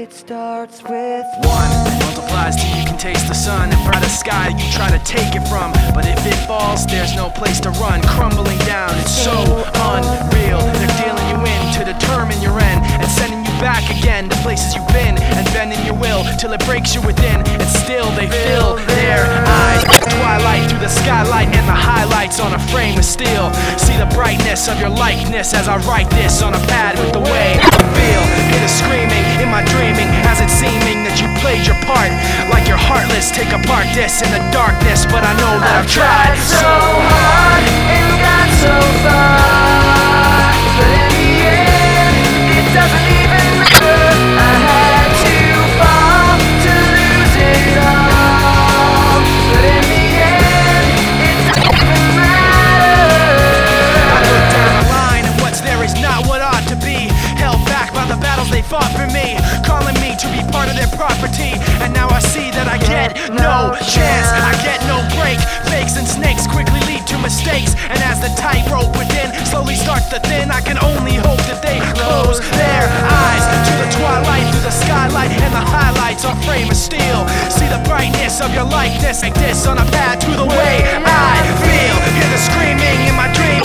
It starts with One multiplies till you can taste the sun. And brighter sky you try to take it from. But if it falls, there's no place to run. Crumbling down, it's so unreal. They're dealing you in to determine places you've been. And bending your will till it breaks you within. And still they fill their eyes. Twilight through the skylight and the highlights on a frame of steel. See the brightness of your likeness as I write this on a pad with the way I feel. Hear the screaming in my dreaming as it's seeming that you played your part. Like you're heartless, take apart this in the darkness. But I know that I've tried so hard and got so far. I see that I get no chance, I get no break. Fakes and snakes quickly lead to mistakes. And as the tightrope within slowly starts to thin, I can only hope that they close their eyes to the twilight through the skylight and the highlights on frame of steel. See the brightness of your likeness like this on a path to the way I feel. Hear the screaming in my dream